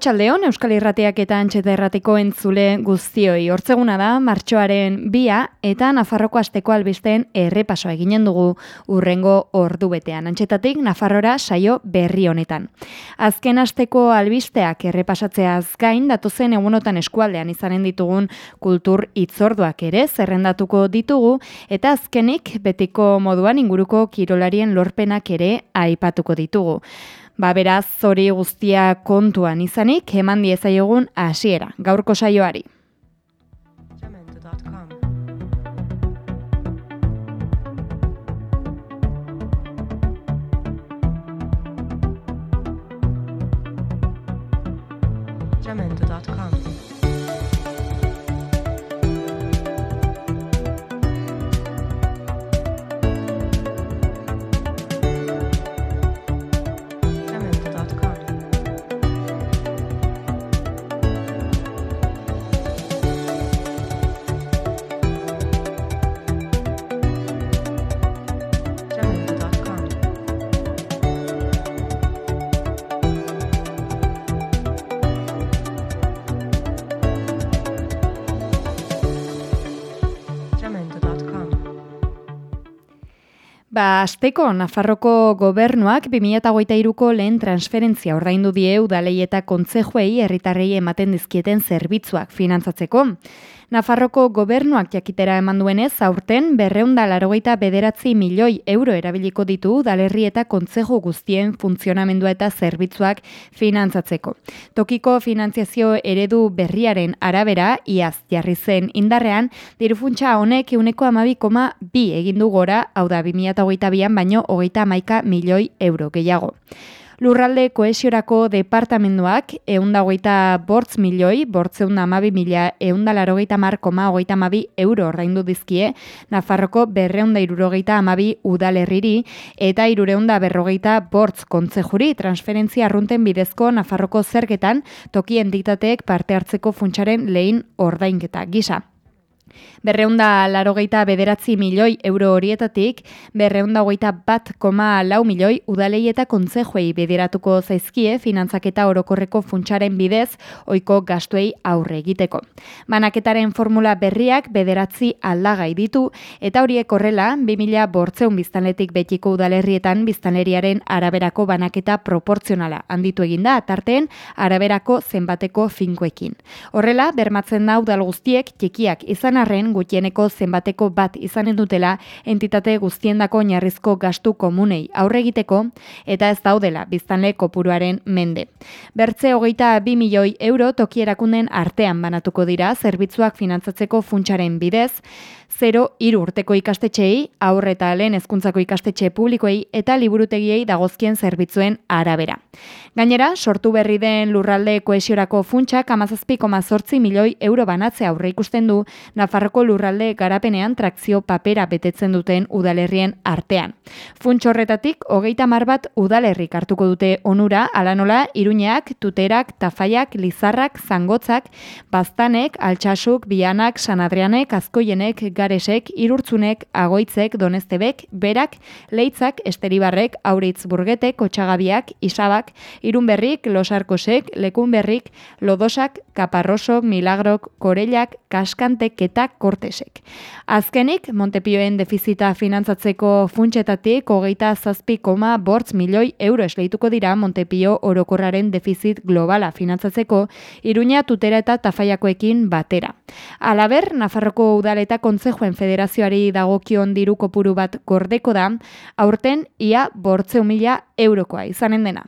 Arratxaldeon, Euskal Irratiak eta Antxeta Erratiko entzule guztioi. Hortzeguna da, martxoaren bia eta Nafarroko asteko albisten errepasoa eginen dugu urrengo ordu betean. Antxetatik, Nafarrora saio berri honetan. Azken asteko albisteak errepasatzea azkain, datuzen egunotan eskualdean izanen ditugun kultur itzorduak ere zerrendatuko ditugu, eta azkenik betiko moduan inguruko kirolarien lorpenak ere aipatuko ditugu. Ba beraz, zori guztia kontuan izanik, eman diezaiogun hasiera gaurko saioari. Ba, azteko, Nafarroko gobernuak 2008ko lehen transferentzia ordaindu die udalei eta kontzejuei herritarrei ematen dizkieten zerbitzuak finantzatzeko. Nafarroko gobernuak jakitera eman duenez, aurten berreunda larogeita bederatzi milioi euro erabiliko ditu dalerri eta kontzejo guztien funtzionamendua eta zerbitzuak finantzatzeko. Tokiko finantziazio eredu berriaren arabera, iaz jarri zen indarrean, dirufuntza honek euneko amabi koma bi egindu gora, hau da 2008an baino hogeita maika milioi euro gehiago. Lurralde koesiorako departamenduak eundagoita bortz milioi, bortzeunda amabi mila eundalarogeita markoma ogeita amabi euro ordaindu dizkie, Nafarroko berreunda irurogeita amabi udalerriri eta irureunda berrogeita bortz kontzejuri transferentzia arrunten bidezko Nafarroko zergetan tokien diktateek parte hartzeko funtsaren lehin ordainketa gisa. Berreunda larogeita bederatzi milioi euro horietatik, berreunda hogeita bat koma lau milioi udalei eta kontzejuei bederatuko zaizkie finantzaketa orokorreko funtsaren bidez oiko gastuei aurre egiteko. Banaketaren formula berriak bederatzi aldagai ditu eta horiek horrela 2000 bortzeun biztanletik betiko udalerrietan biztanleriaren araberako banaketa proportzionala handitu eginda tarteen araberako zenbateko finkoekin. Horrela, bermatzen da udal guztiek txikiak izan arren gutieneko zenbateko bat izanen dutela entitate guztiendako oinarrizko gastu komunei aurre egiteko eta ez daudela biztanle kopuruaren mende. Bertze hogeita bi milioi euro tokierakunden artean banatuko dira zerbitzuak finantzatzeko funtsaren bidez, 0 iru urteko ikastetxeei, aurre eta lehen ezkuntzako ikastetxe publikoei eta liburutegiei dagozkien zerbitzuen arabera. Gainera, sortu berri den lurralde koesiorako funtsak amazazpiko mazortzi milioi euro banatze aurre ikusten du Nafarroko lurralde garapenean trakzio papera betetzen duten udalerrien artean. Funts horretatik, hogeita mar bat udalerrik hartuko dute onura, alanola, iruñeak, tuterak, tafaiak, lizarrak, zangotzak, baztanek, altxasuk, bianak, sanadrianek, azkoienek, garesek, irurtzunek, agoitzek, donestebek, berak, leitzak, esteribarrek, auritz burgetek, kotxagabiak, isabak, irunberrik, losarkosek, lekunberrik, lodosak, kaparrosok, milagrok, korellak, kaskantek eta kortesek. Azkenik, Montepioen defizita finantzatzeko funtsetatik, hogeita zazpi koma bortz milioi euro esleituko dira Montepio orokorraren defizit globala finantzatzeko, iruña tutera eta tafaiakoekin batera. Alaber, Nafarroko udaleta kontze Kontzejuen Federazioari dagokion diru kopuru bat gordeko da, aurten ia bortze mila eurokoa izanen dena.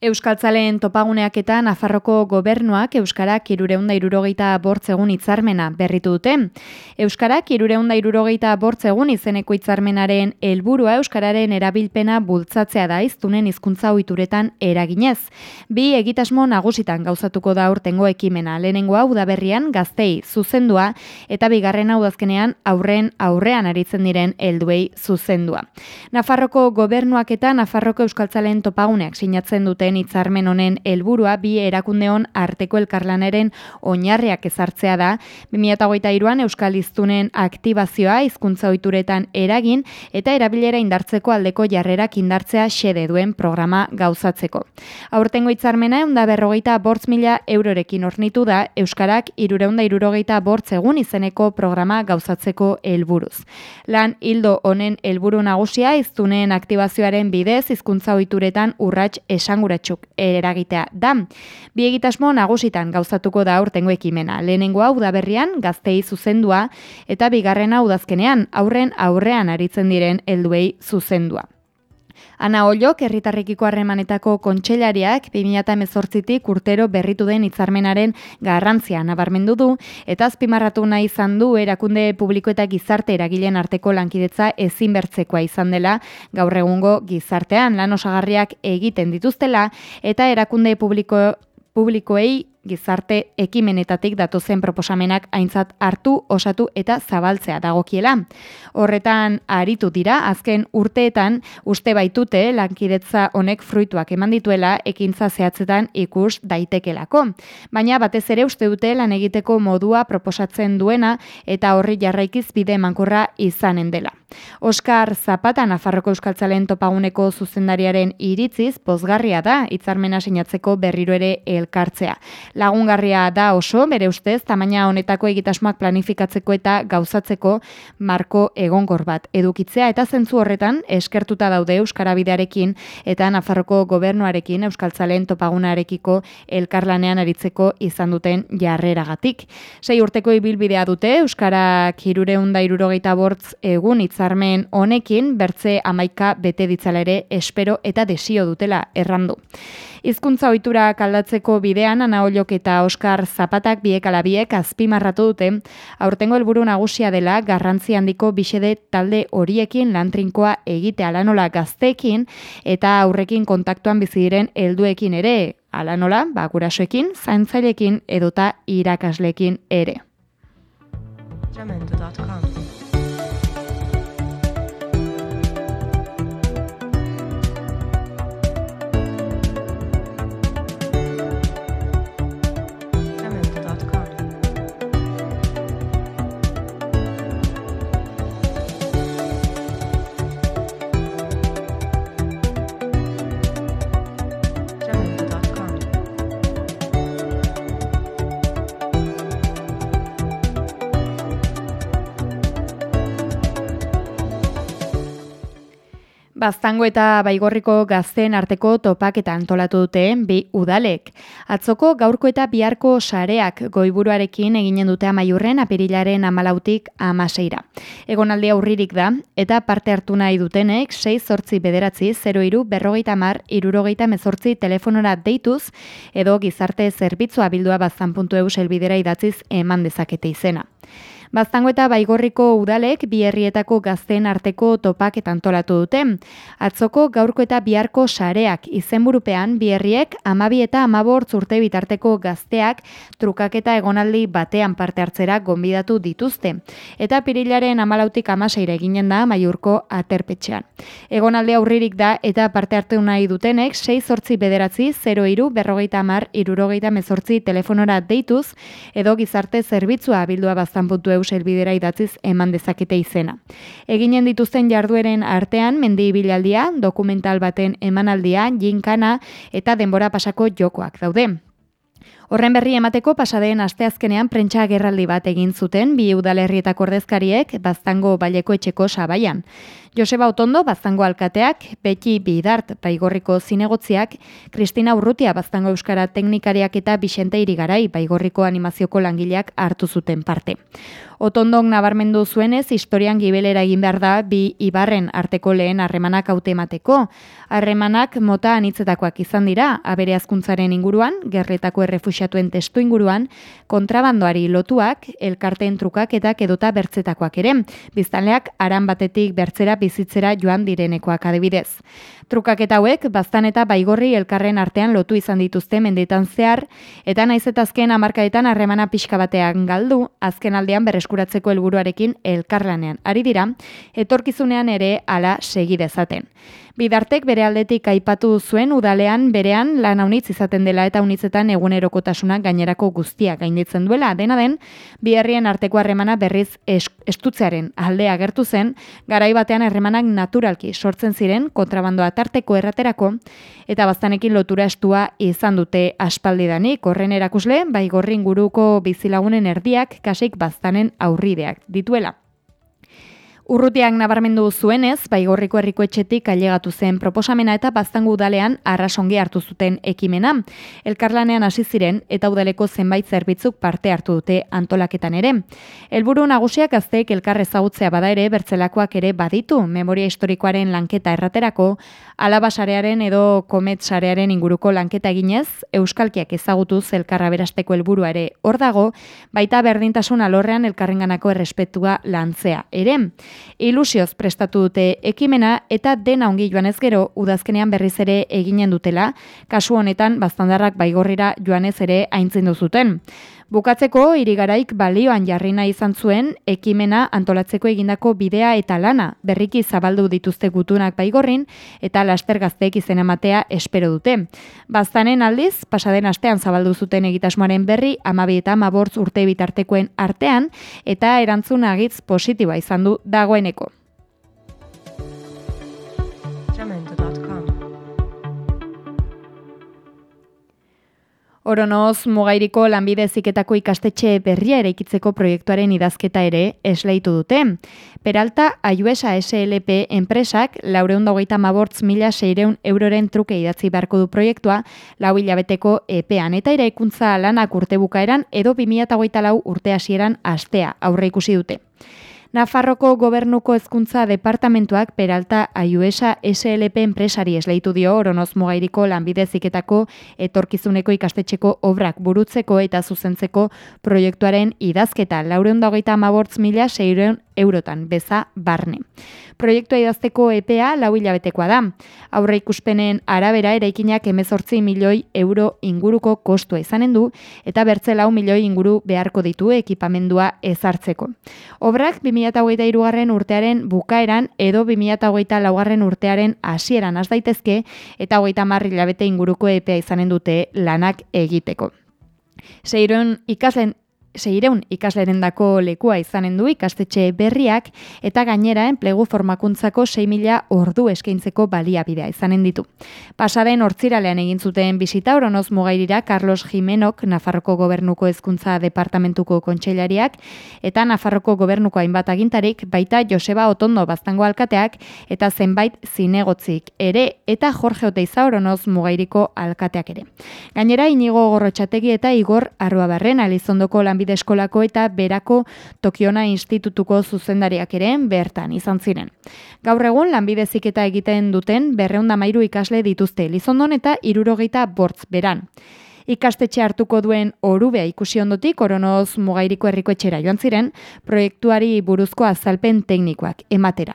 Euskaltzaleen topaguneak eta Nafarroko gobernuak Euskarak irureunda irurogeita bortzegun itzarmena berritu dute. Euskarak irureunda irurogeita bortzegun izeneko itzarmenaren helburua Euskararen erabilpena bultzatzea da iztunen hizkuntza oituretan eraginez. Bi egitasmo nagusitan gauzatuko da urtengo ekimena. Lehenengoa udaberrian gaztei zuzendua eta bigarren hau dazkenean aurren aurrean aritzen diren helduei zuzendua. Nafarroko gobernuak eta Nafarroko Euskaltzaleen topaguneak sinatzen dute duen hitzarmen honen helburua bi erakundeon arteko elkarlanaren oinarriak ezartzea da 2023an Euskal Hiztunen aktibazioa hizkuntza ohituretan eragin eta erabilera indartzeko aldeko jarrerak indartzea xede duen programa gauzatzeko. Aurtengo hitzarmena 155 mila eurorekin ornitu da Euskarak 365 egun izeneko programa gauzatzeko helburuz. Lan hildo honen helburu nagusia hiztunen aktibazioaren bidez hizkuntza ohituretan urrats esangura batzuk eragitea da. Bi egitasmo nagusitan gauzatuko da urtengo ekimena. Lehenengo hau da berrian gaztei zuzendua eta bigarrena udazkenean aurren aurrean aritzen diren helduei zuzendua. Ana Ollok herritarrekiko harremanetako kontseilariak 2018tik urtero berritu den hitzarmenaren garrantzia nabarmendu du. Eta azpimarratu nahi izan du erakunde publiko eta gizarte eragileen arteko lankidetza ezinbertzekoa izan dela. Gaur egungo gizartean lan osagarriak egiten dituztela. Eta erakunde publiko publikoei gizarte ekimenetatik datozen proposamenak aintzat hartu, osatu eta zabaltzea dagokiela. Horretan aritu dira, azken urteetan uste baitute lankidetza honek fruituak eman dituela ekintza zehatzetan ikus daitekelako. Baina batez ere uste dute lan egiteko modua proposatzen duena eta horri jarraikiz bide mankurra izanen dela. Oskar Zapata Nafarroko Euskaltzalen topaguneko zuzendariaren iritziz pozgarria da hitzarmena sinatzeko berriro ere elkartzea lagungarria da oso, bere ustez, tamaina honetako egitasmoak planifikatzeko eta gauzatzeko marko egonkor bat edukitzea eta zentzu horretan eskertuta daude Euskarabidearekin eta Nafarroko gobernuarekin Euskaltzalen topagunarekiko elkarlanean aritzeko izan duten jarreragatik. Sei urteko ibilbidea dute Euskara kirureunda irurogeita bortz egun hitzarmen honekin bertze amaika bete ditzala ere espero eta desio dutela errandu. Hizkuntza ohitura kaldatzeko bidean Ana eta Oskar Zapatak biek alabiek azpimarratu dute, aurtengo helburu nagusia dela garrantzi handiko bisede talde horiekin lantrinkoa egite alanola gazteekin eta aurrekin kontaktuan bizi diren helduekin ere, alanola, ba gurasoekin, zaintzailekin edota irakaslekin ere. Baztango eta baigorriko gazten arteko topak eta antolatu dute bi udalek. Atzoko gaurko eta biharko sareak goiburuarekin eginen dute amaiurren apirilaren amalautik amaseira. Egon alde aurririk da eta parte hartu nahi dutenek 6 sortzi bederatzi 0 iru berrogeita mar irurogeita mezortzi telefonora deituz edo gizarte zerbitzua bildua baztan.eu selbidera idatziz eman dezakete izena. Baztango eta baigorriko udalek bi herrietako gazten arteko topak eta antolatu dute. Atzoko gaurko eta biharko sareak izenburupean bi herriek amabi eta amabortz urte bitarteko gazteak trukak eta egonaldi batean parte hartzera gonbidatu dituzte. Eta pirilaren amalautik amaseire eginen da maiurko aterpetxean. Egonaldi aurririk da eta parte hartu nahi dutenek 6 sortzi bederatzi 0 iru berrogeita amar irurogeita mezortzi telefonora deituz edo gizarte zerbitzua bildua baztan eus helbidera idatziz eman dezakete izena. Eginen dituzten jardueren artean mendi ibilaldia, dokumental baten emanaldia, jinkana eta denbora pasako jokoak daude. Horren berri emateko pasadeen asteazkenean prentsa gerraldi bat egin zuten bi udalerrietako ordezkariek baztango baleko etxeko sabaian. Joseba Otondo, baztango alkateak, Beti Bidart, baigorriko zinegotziak, Kristina Urrutia, baztango euskara teknikariak eta Bixente Irigarai, baigorriko animazioko langileak hartu zuten parte. Otondok nabarmendu zuenez, historian gibelera egin behar da bi ibarren arteko lehen harremanak hautemateko. Harremanak mota anitzetakoak izan dira, abere azkuntzaren inguruan, gerretako errefusiatuen testu inguruan, kontrabandoari lotuak, elkarteen trukaketak edota bertzetakoak ere. Biztanleak aran batetik bertzera bizitzera joan direnekoak adibidez. Trukaketa hauek, baztan eta baigorri elkarren artean lotu izan dituzte mendetan zehar, eta naiz eta azken amarkaetan harremana pixka batean galdu, azken aldean bereskuratzeko helburuarekin elkarlanean. Ari dira, etorkizunean ere ala segi dezaten. Bidartek bere aldetik aipatu zuen udalean berean lan haunitz izaten dela eta unitzetan egunerokotasuna gainerako guztia gainditzen duela. Dena den, bi herrien arteko harremana berriz estutzearen aldea gertu zen, garai batean harremanak naturalki sortzen ziren kontrabandoa tarteko erraterako eta baztanekin lotura estua izan dute aspaldidanik. Horren erakusle, bai gorrin guruko bizilagunen erdiak kasik baztanen aurrideak dituela. Urrutiak nabarmendu zuenez, baigorriko herriko etxetik ailegatu zen proposamena eta baztangu udalean arrasongi hartu zuten ekimena. Elkarlanean hasi ziren eta udaleko zenbait zerbitzuk parte hartu dute antolaketan ere. Helburu nagusiak azteek elkar ezagutzea bada ere bertzelakoak ere baditu memoria historikoaren lanketa erraterako, alabasarearen edo kometsarearen inguruko lanketa eginez, euskalkiak ezagutuz elkarra berasteko helburua ere hor dago, baita berdintasun alorrean elkarrenganako errespetua lantzea ere. Ilusioz prestatu dute ekimena eta dena ongi joanez gero udazkenean berriz ere eginen dutela, kasu honetan baztandarrak baigorrira joanez ere aintzen zuten. Bukatzeko irigaraik balioan jarrina izan zuen ekimena antolatzeko egindako bidea eta lana berriki zabaldu dituzte gutunak baigorrin eta laster gazteek izen ematea espero dute. Baztanen aldiz, pasaden astean zabaldu zuten egitasmoaren berri amabi eta amabortz urte bitartekoen artean eta erantzun agitz positiboa izan du dagoeneko. Oronoz mugairiko lanbide ziketako ikastetxe berria eraikitzeko proiektuaren idazketa ere esleitu dute. Peralta, Ayuesa SLP enpresak, laureun dagoita mabortz mila seireun euroren truke idatzi beharko du proiektua, lau hilabeteko epean eta eraikuntza lanak urte bukaeran edo 2008 lau urte hasieran astea aurre ikusi dute. Nafarroko gobernuko hezkuntza departamentuak Peralta Ayuesa SLP enpresari esleitu dio Oronoz Mugairiko lanbideziketako etorkizuneko ikastetxeko obrak burutzeko eta zuzentzeko proiektuaren idazketa 434 mila eurotan beza barne. Proiektua idazteko EPA lau hilabetekoa da. Aurre ikuspenen arabera eraikinak emezortzi milioi euro inguruko kostua izanen du eta bertze lau milioi inguru beharko ditu ekipamendua ezartzeko. Obrak 2008 irugarren urtearen bukaeran edo 2008 laugarren urtearen hasieran az daitezke eta hogeita marri hilabete inguruko EPA izanen dute lanak egiteko. Seiron ikasen seireun ikasleren dako lekua izanen du ikastetxe berriak eta gainera enplegu formakuntzako 6 mila ordu eskaintzeko baliabidea izanen ditu. Pasaren hortziralean egin zuten bisita oronoz mugairira Carlos Jimenok Nafarroko gobernuko hezkuntza departamentuko kontseilariak eta Nafarroko gobernuko hainbat agintarik baita Joseba Otondo baztango alkateak eta zenbait zinegotzik ere eta Jorge Oteiza oronoz mugairiko alkateak ere. Gainera inigo gorrotxategi eta Igor Arruabarren alizondoko lan lanbide eskolako eta berako Tokiona Institutuko zuzendariak ere bertan izan ziren. Gaur egun lanbide ziketa egiten duten berreunda mairu ikasle dituzte Lizondon eta irurogeita bortz beran. Ikastetxe hartuko duen orubea ikusi ondotik oronoz mugairiko herriko etxera joan ziren proiektuari buruzko azalpen teknikoak ematera.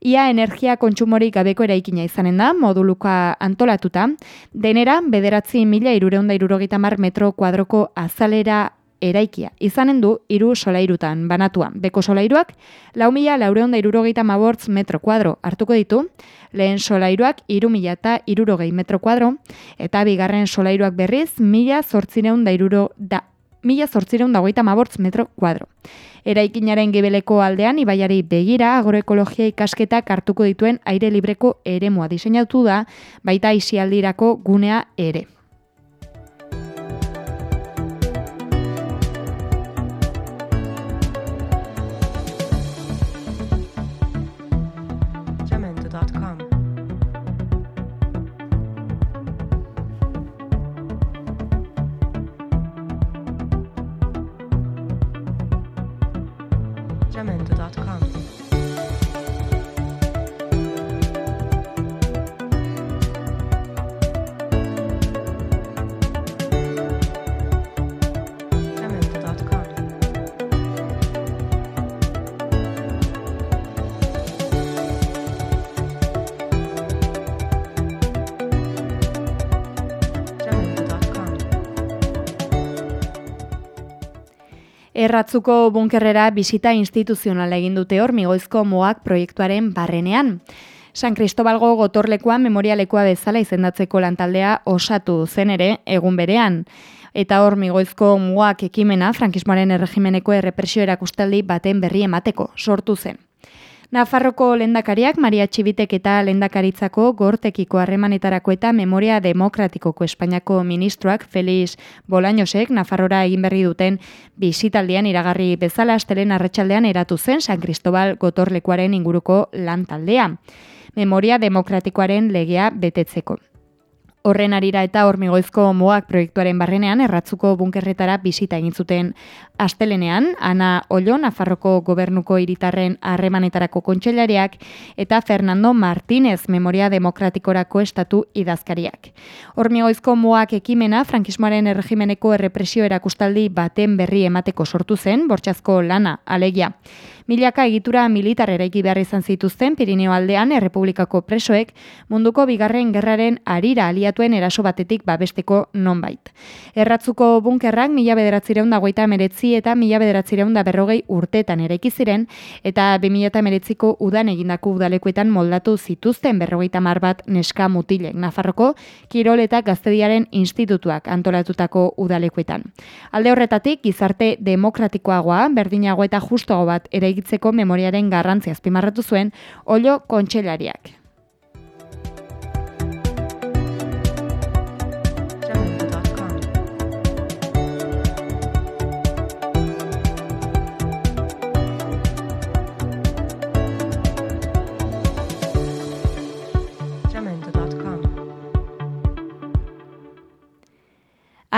Ia energia kontsumorik gabeko eraikina izanen da, moduluka antolatuta, denera bederatzi mila irureunda irurogeita mar metro kuadroko azalera eraikia. Izanen du hiru solairutan banatua. Beko solairuak lau mila laureonda irurogeita mabortz metro kuadro hartuko ditu, lehen solairuak iru mila eta irurogei metro kuadro, eta bigarren solairuak berriz mila zortzireun da iruro da mila zortzireun da goita mabortz metro kuadro. Eraikinaren gibeleko aldean, ibaiari begira, agroekologia ikasketak hartuko dituen aire libreko eremua diseinatu da, baita isialdirako gunea ere. Erratzuko bunkerrera bisita instituzionala egin dute hor migoizko moak proiektuaren barrenean. San Cristobalgo gotorlekoa memorialekoa bezala izendatzeko lantaldea osatu zen ere egun berean. Eta hor migoizko muak ekimena frankismoaren erregimeneko errepresio erakustaldi baten berri emateko sortu zen. Nafarroko lendakariak Maria Txibitek eta lendakaritzako gortekiko harremanetarako eta memoria demokratikoko Espainiako ministroak Feliz Bolañosek Nafarrora egin berri duten bisitaldian iragarri bezala astelen arretsaldean eratu zen San Cristobal gotorlekuaren inguruko lantaldea. Memoria demokratikoaren legea betetzeko. Horren arira eta hormigoizko moak proiektuaren barrenean erratzuko bunkerretara bisita egin zuten astelenean, Ana Ollo, Nafarroko gobernuko hiritarren harremanetarako kontseilariak eta Fernando Martínez, Memoria Demokratikorako estatu idazkariak. Hormigoizko moak ekimena, frankismoaren erregimeneko errepresio erakustaldi baten berri emateko sortu zen, bortxazko lana, alegia. Milaka egitura militar eraiki behar izan zituzten Pirineo aldean Errepublikako presoek munduko bigarren gerraren arira aliatuen eraso batetik babesteko nonbait. Erratzuko bunkerrak mila bederatzireun dagoita meretzi eta mila bederatzireun berrogei urtetan eraiki ziren eta 2000 meretziko udan egindako udalekuetan moldatu zituzten berrogeita mar bat neska mutilek Nafarroko Kirol eta Gaztediaren institutuak antolatutako udalekuetan. Alde horretatik, gizarte demokratikoagoa, berdinago eta justoago bat ere eraikitzeko memoriaren garrantzia azpimarratu zuen Ollo Kontxellariak.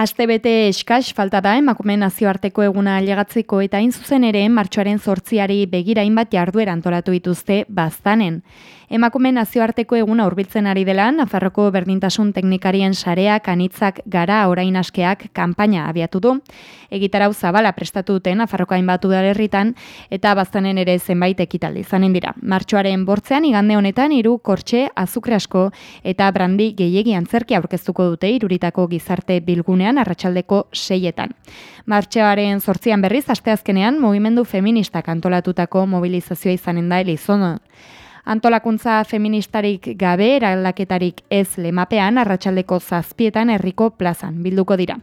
Aste bete eskaz falta da emakume nazioarteko eguna ailegatzeko eta hain zuzen ere martxoaren zortziari begira hainbat jarduera antolatu dituzte baztanen. Emakume nazioarteko eguna hurbiltzen ari dela, Nafarroko berdintasun teknikarien sareak anitzak gara orain askeak kanpaina abiatu du. Egitarau zabala prestatu duten Nafarroko hainbat udalerritan eta baztanen ere zenbait ekitaldi izanen dira. Martxoaren bortzean igande honetan hiru kortxe, azukre asko eta brandi gehiegi antzerki aurkeztuko dute iruritako gizarte bilgunean arratsaldeko seietan. Martxoaren zortzian berriz, asteazkenean, movimendu feministak antolatutako mobilizazioa izanen da elizono. Antolakuntza feministarik gabe eraldaketarik ez lemapean arratsaldeko zazpietan herriko plazan bilduko dira.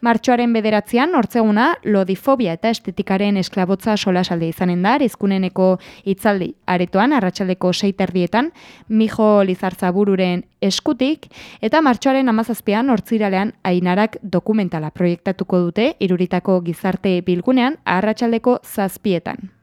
Martxoaren bederatzean, hortzeguna, lodifobia eta estetikaren esklabotza solasalde izanen da, izkuneneko itzaldi aretoan, arratsaldeko seiterdietan, mijo lizartzabururen eskutik, eta martxoaren amazazpean, hortziralean, ainarak dokumentala proiektatuko dute, iruritako gizarte bilgunean, arratsaldeko zazpietan.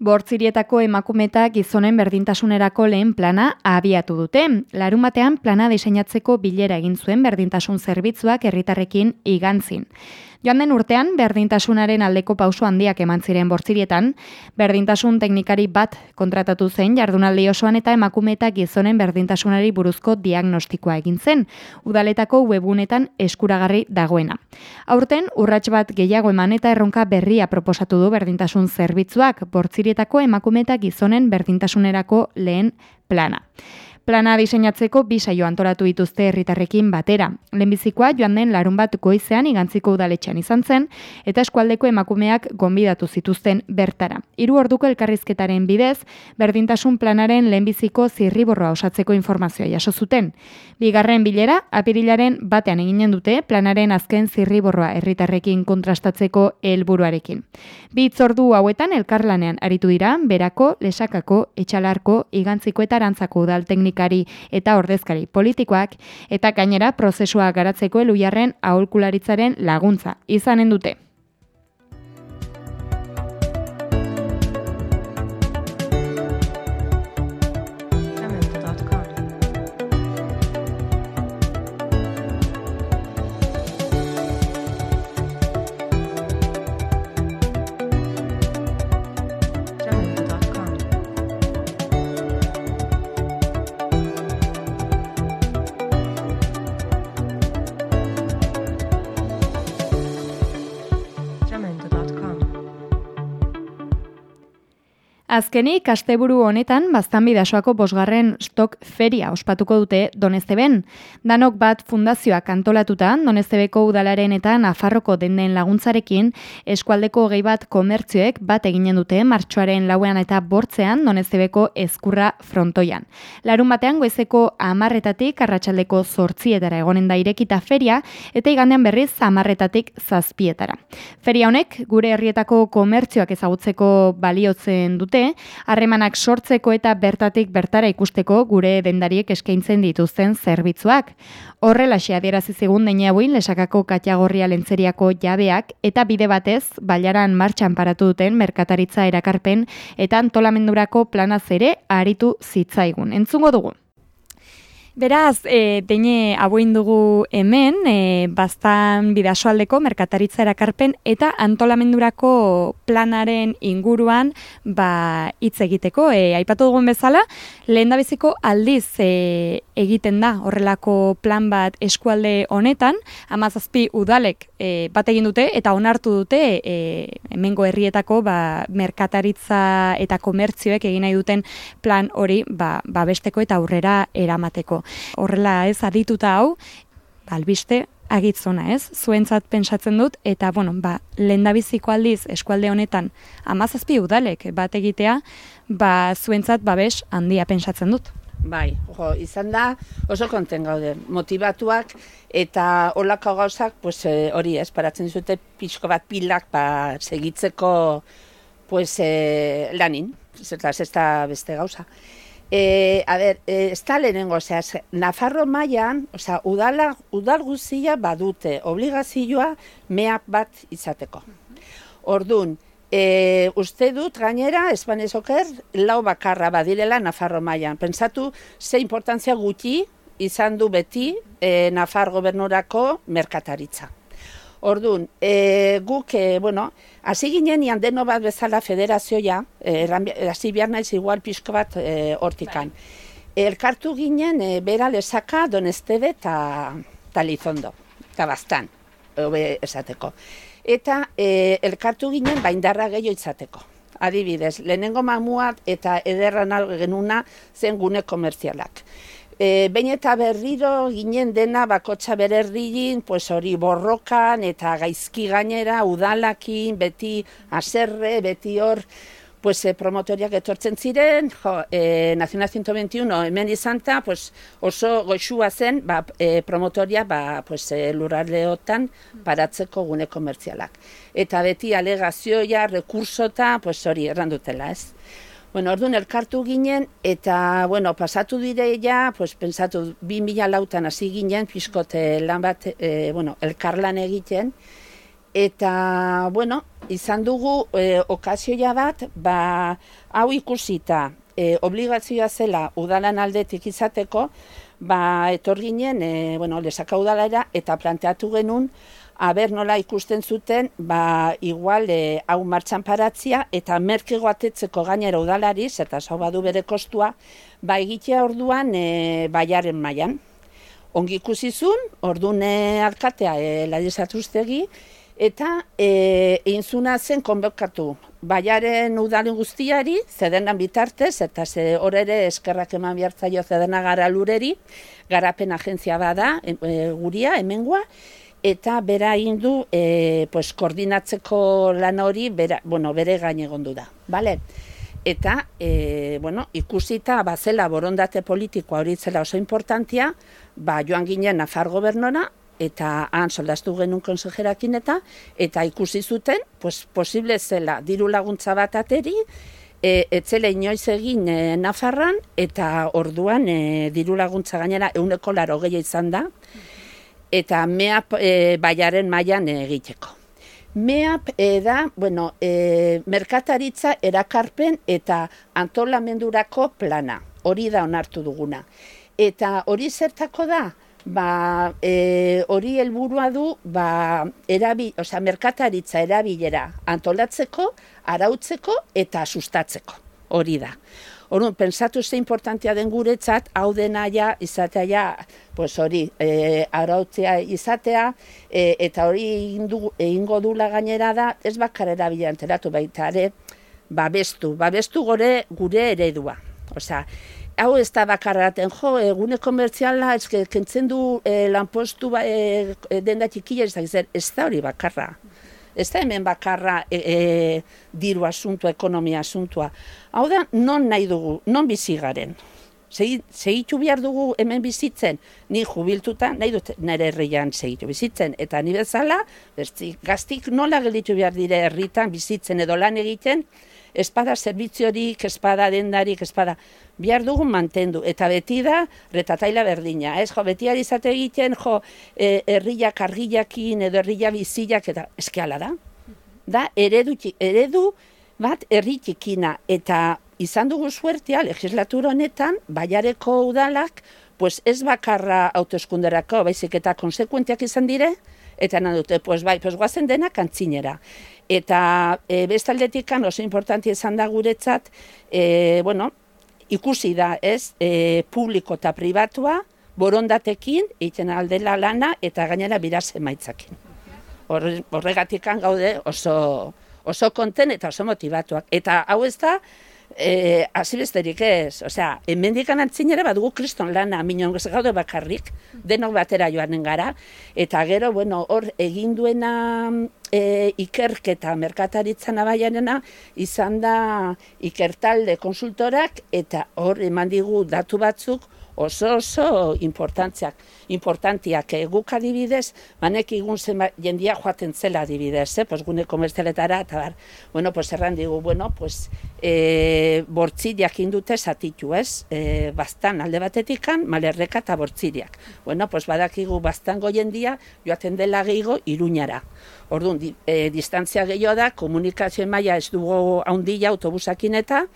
Bortzirietako emakumeta gizonen berdintasunerako lehen plana abiatu dute. Larun batean plana diseinatzeko bilera egin zuen berdintasun zerbitzuak herritarrekin igantzin. Joan den urtean, berdintasunaren aldeko pauso handiak eman ziren bortzirietan, berdintasun teknikari bat kontratatu zen jardunaldi osoan eta emakume eta gizonen berdintasunari buruzko diagnostikoa egin zen, udaletako webunetan eskuragarri dagoena. Aurten, urrats bat gehiago eman eta erronka berria proposatu du berdintasun zerbitzuak bortzirietako emakume eta gizonen berdintasunerako lehen plana. Plana diseinatzeko bi saio antolatu dituzte herritarrekin batera. Lehenbizikoa joan den larun bat goizean igantziko udaletxean izan zen, eta eskualdeko emakumeak gonbidatu zituzten bertara. Hiru orduko elkarrizketaren bidez, berdintasun planaren lehenbiziko zirriborroa osatzeko informazioa jaso zuten. Bigarren bilera, apirilaren batean eginen dute planaren azken zirriborroa herritarrekin kontrastatzeko helburuarekin. Bi itzordu hauetan elkarlanean aritu dira, berako, lesakako, etxalarko, igantziko eta arantzako udal teknikari eta ordezkari politikoak, eta gainera prozesua garatzeko eluiarren aholkularitzaren laguntza izanen dute. Azkenik, asteburu honetan, baztan bidasoako bosgarren stok feria ospatuko dute Donesteben. Danok bat fundazioak antolatuta, Donestebeko udalaren eta Nafarroko denden laguntzarekin, eskualdeko gehi bat komertzioek bat eginen dute martxoaren lauean eta bortzean Donestebeko eskurra frontoian. Larun batean goezeko amarretatik, arratsaldeko zortzietara egonen da irekita feria, eta igandean berriz amarretatik zazpietara. Feria honek, gure herrietako komertzioak ezagutzeko baliotzen dute, harremanak sortzeko eta bertatik bertara ikusteko gure dendariek eskaintzen dituzten zerbitzuak. Horrela xe adierazi zigun deine hauin lesakako katxagorria lentzeriako jabeak eta bide batez bailaran martxan paratu duten merkataritza erakarpen eta antolamendurako planaz ere aritu zitzaigun. Entzungo dugu. Beraz, e, deine aboin dugu hemen, e, bastan bidasoaldeko merkataritza erakarpen eta antolamendurako planaren inguruan ba, hitz egiteko. E, aipatu dugun bezala, lehen da aldiz e, egiten da horrelako plan bat eskualde honetan, amazazpi udalek e, bat egin dute eta onartu dute e, hemengo herrietako ba, merkataritza eta komertzioek egin nahi duten plan hori ba, ba besteko eta aurrera eramateko. Horrela ez adituta hau, ba, albiste agitzona ez, zuentzat pensatzen dut, eta bueno, ba, lendabiziko aldiz eskualde honetan amazazpi udalek bat egitea, ba, zuentzat babes handia pensatzen dut. Bai, jo, izan da oso konten gaude, motivatuak eta olako gauzak, pues, eh, hori ez, paratzen zute pixko bat pilak ba, segitzeko pues, eh, lanin, ez da beste gauza. E, a ber, e, ez da lehenengo, ozera, Nafarro mailan, ozera, udala, udal guzia badute, obligazioa meak bat izateko. Ordun, e, uste dut gainera, espanezoker, lau bakarra badirela Nafarro mailan. Pentsatu, ze importantzia gutxi izan du beti e, Nafar gobernurako merkataritza. Orduan, e, guk, e, bueno, hasi ginen ian deno bat bezala federazioa, e, hasi behar naiz igual pixko bat e, hortikan. Bai. Elkartu ginen e, bera lesaka donestebe eta talizondo, eta bastan, hobe esateko. Eta e, elkartu ginen baindarra gehiago izateko. Adibidez, lehenengo mamuat eta ederran genuna zen gune komerzialak e, bain eta berriro ginen dena bakotxa bererdin, pues hori borrokan eta gaizki gainera, udalakin, beti aserre, beti hor, pues e, promotoriak etortzen ziren, jo, e, Nazional 121 hemen izan pues, oso goxua zen ba, e, promotoria ba, pues, e, lurraldeotan paratzeko gune komertzialak. Eta beti alegazioa, rekursota, pues, hori errandutela ez. Bueno, orduan elkartu ginen, eta, bueno, pasatu direia, pues, pensatu, bi mila lautan hasi ginen, fiskote lan bat, e, bueno, elkarlan egiten, eta, bueno, izan dugu e, okazioa bat, ba, hau ikusita, e, obligazioa zela udalan aldetik izateko, ba, etor ginen, e, bueno, lesaka udalera, eta planteatu genuen, aber nola ikusten zuten, ba, igual e, hau martxan paratzia, eta merke guatetzeko gainera udalari, eta zau badu bere kostua, ba, egitea orduan e, baiaren mailan. Ongi ikusizun, orduan e, alkatea e, ladizatuztegi, Eta e, inzuna zen konbokatu baiaren udalen guztiari, zedenan bitartez, eta ze hor ere eskerrak eman bihartzaio zedena gara lureri, garapen agentzia bada, e, guria, hemengoa, eta bera indu e, pues, koordinatzeko lan hori bera, bueno, bere gain egondu da. Vale? Eta e, bueno, ikusita bazela borondate politikoa hori zela oso importantia, ba, joan ginen Nafar gobernona, eta han soldaztu genuen konsejerakin eta, eta ikusi zuten, pues, posible zela diru laguntza bat ateri, e, etzele inoiz egin e, Nafarran, eta orduan e, diru laguntza gainera euneko laro gehi izan da, eta meap e, baiaren mailan egiteko. Meap e, da, bueno, e, merkataritza erakarpen eta antolamendurako plana, hori da onartu duguna. Eta hori zertako da, ba, e, hori helburua du ba, erabi, osea, merkataritza erabilera antolatzeko, arautzeko eta sustatzeko. Hori da. Orduan, pensatu ze importantia den guretzat, hau dena ja, izatea ja, pues hori, e, arautzea izatea, e, eta hori egingo dula gainera da, ez bakar erabila anteratu baita ere, babestu, babestu gore gure eredua. Osea, hau ez da bakarraten, jo, egune komertziala, ez kentzen du e, lanpostu ba, e, denda txikia, ez da, ez da hori bakarra. Ez da hemen bakarra e, e, diru asuntua, ekonomia asuntua. Hau da, non nahi dugu, non bizi garen. Segitu behar dugu hemen bizitzen, ni jubiltuta, nahi dut nire herrian segitu bizitzen. Eta ni bezala, gaztik nola gelditu behar dire herritan bizitzen edo lan egiten, espada zerbitziorik, espada dendarik, espada bihar dugun mantendu. Eta beti da, retataila berdina. Ez, jo, beti izate egiten, jo, e, erriak argiakin edo erria bizilak, eta eskeala da. Da, eredu, eredu bat herri txikina. Eta izan dugu suertia, legislatura honetan, baiareko udalak, pues ez bakarra autoeskunderako, baizik eta konsekuentiak izan dire, eta nahi dute, pues bai, pues guazen dena kantzinera. Eta e, bestaldetik oso importanti izan da guretzat, e, bueno, ikusi da, ez, e, publiko eta pribatua, borondatekin, egiten aldela lana, eta gainera biraz emaitzakin. Horregatik gaude oso, oso konten eta oso motivatuak. Eta hau ez da, e, azibesterik ez, osea, hemendikan antzinera badugu kriston lana, minon gaude bakarrik, denok batera joanen gara, eta gero, bueno, hor egin duena e, ikerketa merkataritzan abaianena, izan da ikertalde konsultorak, eta hor eman digu datu batzuk, oso oso importantziak, importantiak eh, guk adibidez, manek igun zen jendia joaten zela adibidez, eh? pues gune komertzialetara, eta bar, bueno, pues erran digu, bueno, pues e, bortziriak indute zatitu, ez? E, bastan alde batetikan, malerreka eta bortziriak. Bueno, pues badakigu bastango jendia joaten dela gehiago iruñara. Orduan, di, e, distantzia gehiago da, komunikazioen maila ez dugu haundila autobusakin eta,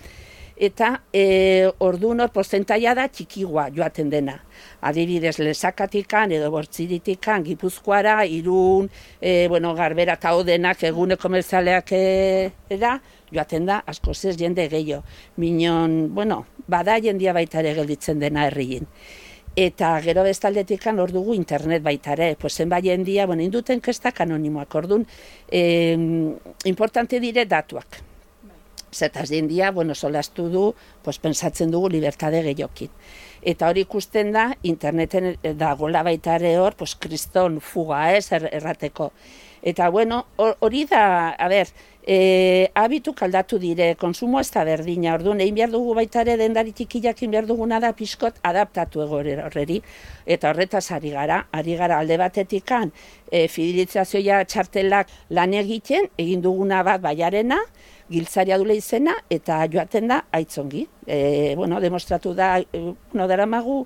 eta e, ordu nor porcentaia da txikigua joaten dena. Adibidez, lesakatikan edo bortziritikan, gipuzkoara, irun, e, bueno, garbera eta odenak egune komerzialeak era, joaten da, asko zez jende gehiago. Minon, bueno, bada jendia baita ere gelditzen dena herriin. Eta gero bestaldetikan hor dugu internet baita ere, pues zenba jendia, bueno, induten kestak anonimoak, orduan, eh, importante dire datuak. Zertaz dia, bueno, solastu du, pues, pensatzen dugu libertade gehiokin. Eta hori ikusten da, interneten da gola baita ere hor, pues, kriston fuga ez er, errateko. Eta bueno, hori da, a ber, e, abitu kaldatu dire, konsumo ez da berdina, orduan, egin behar dugu baita ere dendari txikiak behar duguna da pixkot adaptatu egore horreri. Eta horretaz ari gara, ari gara alde batetikan, e, fidelizazioa txartelak lan egiten, egin duguna bat baiarena, giltzaria dule izena eta joaten da aitzongi. E, bueno, demostratu da, e, no dara magu,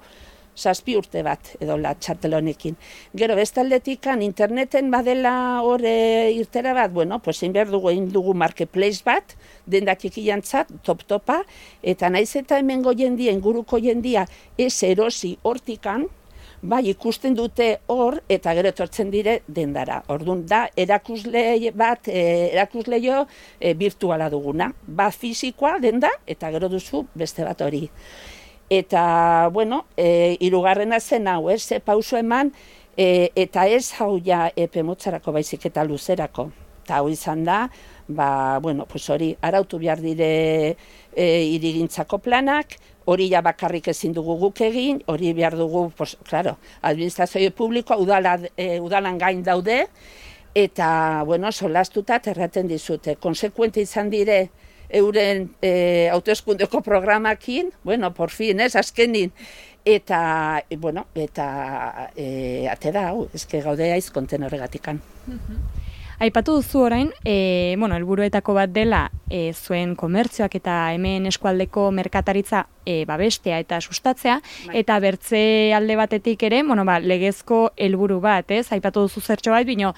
zazpi urte bat edo la txartelonekin. Gero bestaldetik interneten badela hor irtera bat, bueno, pues egin behar dugu egin dugu marketplace bat, denda txikiantzat, top-topa, eta naiz eta hemengo jendia, inguruko jendia, ez erosi hortikan, bai ikusten dute hor eta gero etortzen dire dendara. Ordun da erakusle bat e, erakusle jo e, virtuala duguna. Ba fisikoa denda eta gero duzu beste bat hori. Eta bueno, eh irugarrena zen hau, ez, pauso eman E, eta ez hau ja epe motzarako baizik eta luzerako. Eta hau izan da, ba, bueno, pues hori, arautu behar dire e, irigintzako planak, hori ja bakarrik ezin dugu guk egin, hori behar dugu, pues, claro, administrazio publikoa udala, e, udalan gain daude, eta, bueno, solastuta erraten dizute. Konsekuente izan dire, euren e, autoeskundeko programakin, bueno, por fin, ez, azkenin, eta, e, bueno, eta e, atera hau, ezke gaude aiz konten horregatikan. Aipatu duzu orain, e, bueno, elburuetako bat dela e, zuen komertzioak eta hemen eskualdeko merkataritza e, babestea eta sustatzea, Bai. eta bertze alde batetik ere, bueno, ba, legezko helburu bat, ez? Aipatu duzu zertxo bat, bino,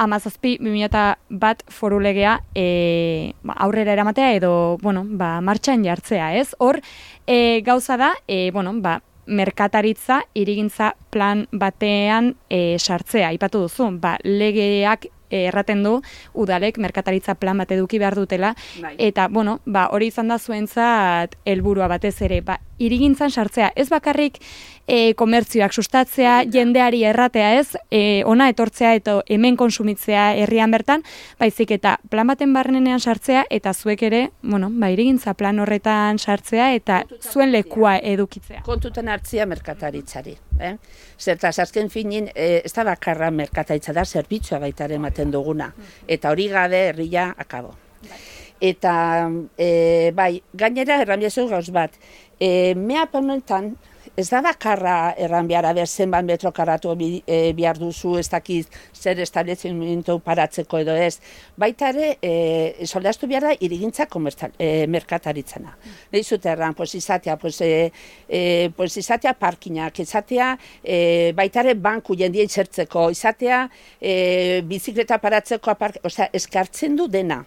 amazazpi, 2000 bat foru legea e, ba, aurrera eramatea edo, bueno, ba, martxan jartzea, ez? Hor, e, gauza da, e, bueno, ba, merkataritza irigintza plan batean e, sartzea, aipatu duzu, ba, legeak erraten du udalek merkataritza plan bat eduki behar dutela Bai. eta bueno, ba, hori izan da zuentzat helburua batez ere, ba, irigintzan sartzea, ez bakarrik e, komertzioak sustatzea, jendeari erratea ez, e, ona etortzea eta hemen konsumitzea herrian bertan, baizik eta plan baten barrenean sartzea eta zuek ere, bueno, ba, irigintza plan horretan sartzea eta Kontutan zuen lekua edukitzea. kontutan hartzia merkataritzari. Eh? Zertaz, azken finin, eh, ez da bakarra merkataritza da, zerbitzua baita ematen duguna. Eta hori gabe herria akabo. Eta, e, bai, gainera erranbiazu gauz bat, e, mea honetan, ez da bakarra erran behar aber zenbat metro karatu bi, e, behar duzu ez dakiz zer establezimentu paratzeko edo ez. Baita ere, e, soldastu behar da irigintza komertzal, e, merkataritzana. Nahi zute erran, pues izatea, pues, e, e, pues izatea parkinak, izatea e, baita ere banku jendia itzertzeko, izatea e, bizikleta paratzeko, apark, osea, eskartzen du dena.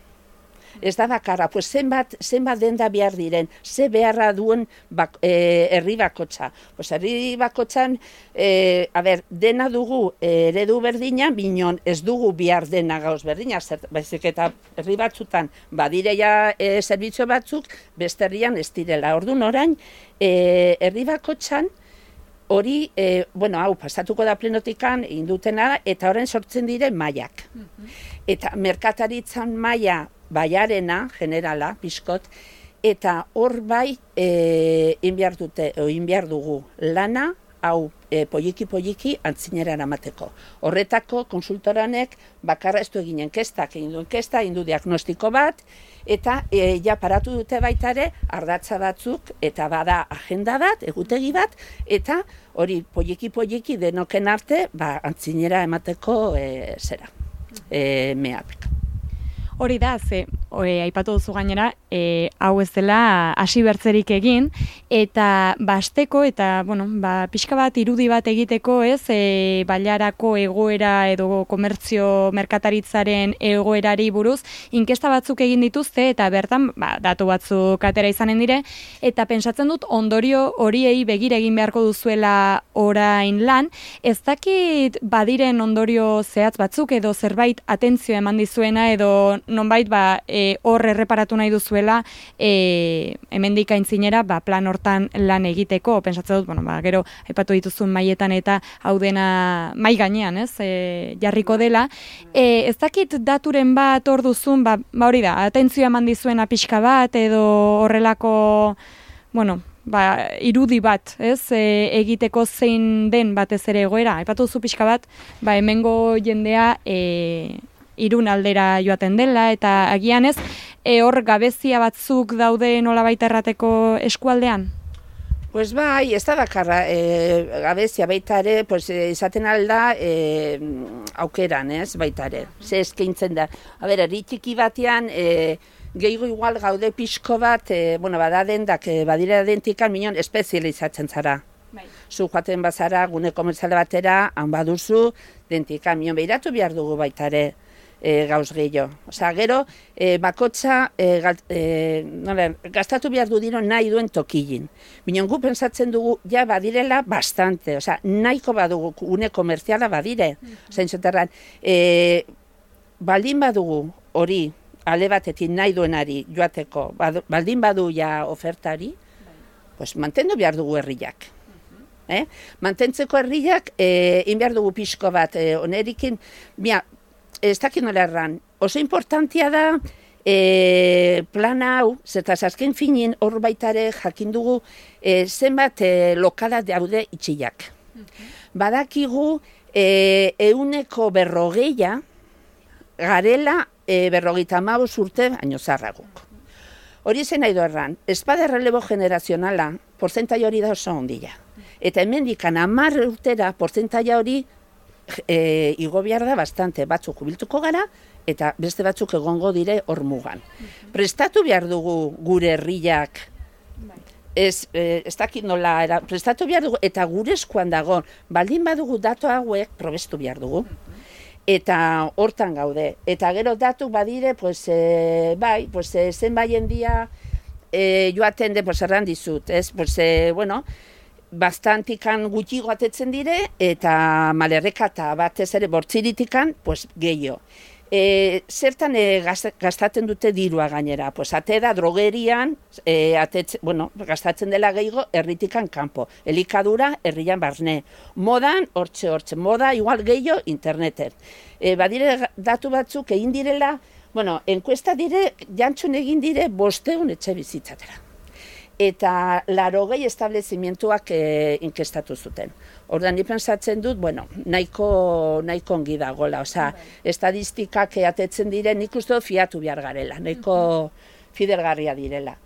Ez da bakarra, pues zenbat, zenbat denda behar diren, ze beharra duen bak, e, herri bakotxa. Pues herri bakotxan, e, a ber, dena dugu e, eredu berdina, binon ez dugu behar dena gauz berdina, zer, baizik eta herri batzutan badire ja e, zerbitzu batzuk, beste herrian ez direla. Orduan orain, e, herri bakotxan, hori, e, bueno, hau, pasatuko da plenotikan, indutena eta orain sortzen dire mailak. Eta merkataritzan maila baiarena, generala, piskot, eta hor bai, e, inbiar dute, o inbiar dugu lana, hau, e, poliki-poliki antzinera eramateko. Horretako konsultoranek bakarra ez du egin enkestak, egin du enkesta, egin du diagnostiko bat, eta e, ja paratu dute baita ere ardatza batzuk, eta bada agenda bat, egutegi bat, eta hori poliki-poliki denoken arte, ba, antzinera emateko e, zera, e, meapek. Hori da, ze, e, aipatu duzu gainera, e, hau ez dela hasi bertzerik egin, eta basteko, eta, bueno, ba, pixka bat irudi bat egiteko, ez, e, bailarako egoera edo komertzio merkataritzaren egoerari buruz, inkesta batzuk egin dituzte, eta bertan, ba, datu batzuk atera izanen dire, eta pentsatzen dut ondorio horiei begire egin beharko duzuela orain lan, ez dakit badiren ondorio zehatz batzuk edo zerbait atentzio eman dizuena edo nonbait ba, e, hor erreparatu nahi duzuela e, hemendik aintzinera ba, plan hortan lan egiteko, pentsatzen dut, bueno, ba, gero aipatu dituzun maietan eta hau dena mai gainean, ez, e, jarriko dela. E, ez dakit daturen bat hor duzun, ba, ba hori da, atentzioa eman dizuena pixka bat edo horrelako, bueno, ba, irudi bat, ez, e, egiteko zein den batez ere egoera. Aipatu duzu pixka bat, ba, hemengo jendea e, irun aldera joaten dela, eta agian ez, e, hor gabezia batzuk daude nolabait errateko eskualdean? Pues bai, ez da bakarra, e, gabezia baita ere, pues, e, izaten alda e, aukeran, ez, baita ere. Ze eskaintzen da. A ber, txiki batean, e, gehiago igual gaude pixko bat, e, bueno, bada dendak, e, badire dentikan, minon, espezializatzen zara. Bai. Zu joaten bazara, gune komertziale batera, han baduzu, dentikan, minon, behiratu behar dugu baita ere e, gauz gehiago. Osea, gero, e, bakotza e, gal- e, nola, gastatu behar du diro nahi duen tokilin. Binon gu pensatzen dugu, ja badirela bastante, osea, nahiko badugu une komerziala badire. Osea, entzuterran, e, baldin badugu hori, alde batetik nahi duenari joateko, badu- baldin badu ja ofertari, pues mantendu behar dugu herriak. Eh? Mantentzeko herriak, eh, inbehar dugu pixko bat, eh, onerikin, mia, ez dakit nola erran, oso importantia da, e, plana hau, zetaz azken finin hor baitare jakin dugu e, zenbat e, lokala daude itxiak. Badakigu e, euneko berrogeia garela e, berrogeita mabuz urte baino zarraguk. Hori zen nahi erran, espada relebo generazionala, porzentai hori da oso ondila. Eta hemen dikan amar urtera porzentai hori e, igo behar da bastante, batzuk jubiltuko gara, eta beste batzuk egongo dire hor mugan. Prestatu behar dugu gure herriak, ez, e, ez dakit nola, era, prestatu behar dugu, eta gure eskuan dago, baldin badugu datu hauek, probestu behar dugu. Eta hortan gaude. Eta gero datu badire, pues, e, bai, pues, e, zen baien dia e, joaten de, pues, erran dizut, ez? Pues, e, bueno, bastantikan gutxigo atetzen dire, eta malerreka eta batez ere bortziritikan, pues, gehiago e, zertan e, gastatzen dute dirua gainera. Pues, ate da drogerian, e, bueno, gastatzen dela gehiago erritikan kanpo. Elikadura herrian barne. Modan, hortxe, hortxe. Moda, igual gehiago, interneten. E, badire datu batzuk egin direla, bueno, enkuesta dire, jantzun egin dire, bosteun etxe bizitzatera eta larogei establezimientuak e, inkestatu zuten. Ordan ni pensatzen dut, bueno, nahiko, nahiko ongi dagoela, osea, bai. estadistikak atetzen diren nik uste fiatu behar garela, nahiko fidelgarria direla.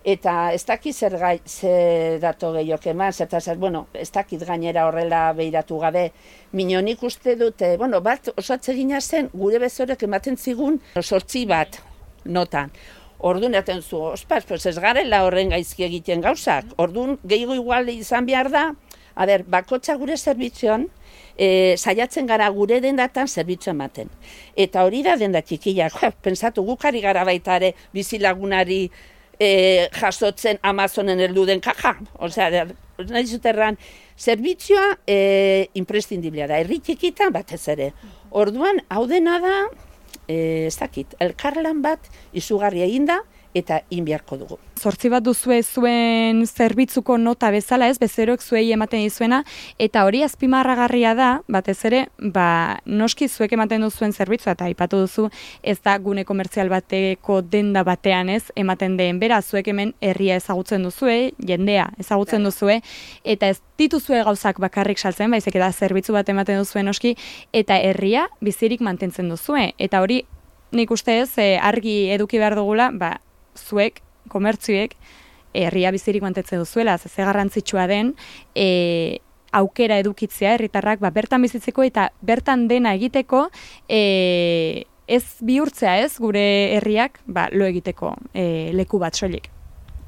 Eta ez dakit zer gai, ze dato gehiok eman, zerta zer, bueno, ez dakit gainera horrela behiratu gabe, mino nik uste dute, bueno, bat oso atzegina zen, gure bezorek ematen zigun, sortzi bat, notan. Orduan eten zu, ospaz, pues ez garela horren gaizki egiten gauzak. Orduan, gehiago igual izan behar da, a ber, bakotxa gure zerbitzion, e, saiatzen gara gure dendatan zerbitzu ematen. Eta hori da denda txikia, jo, pensatu gukari gara baita ere bizilagunari e, jasotzen Amazonen heldu den kaja. Osea, nahi zuterran, zerbitzua e, da, erri txikitan batez ere. Orduan, hau dena da, e, ez dakit, elkarlan bat izugarria egin da eta inbiarko dugu. Zortzi bat duzue zuen zerbitzuko nota bezala ez, bezeroek zuei ematen dizuena, eta hori azpimarragarria da, batez ere, ba, noski zuek ematen duzuen zerbitzu, eta aipatu duzu, ez da gune komertzial bateko denda batean ez, ematen den, bera, zuek hemen herria ezagutzen duzue, jendea ezagutzen duzue, eta ez dituzue gauzak bakarrik saltzen, baizik eta zerbitzu bat ematen duzuen noski, eta herria bizirik mantentzen duzue, eta hori, nik uste ez, eh, argi eduki behar dugula, ba, zuek, komertzioek, herria bizirik mantetzen duzuela, ze garrantzitsua den, e, aukera edukitzea herritarrak ba, bertan bizitzeko eta bertan dena egiteko e, ez bihurtzea ez gure herriak ba, lo egiteko e, leku bat soilik.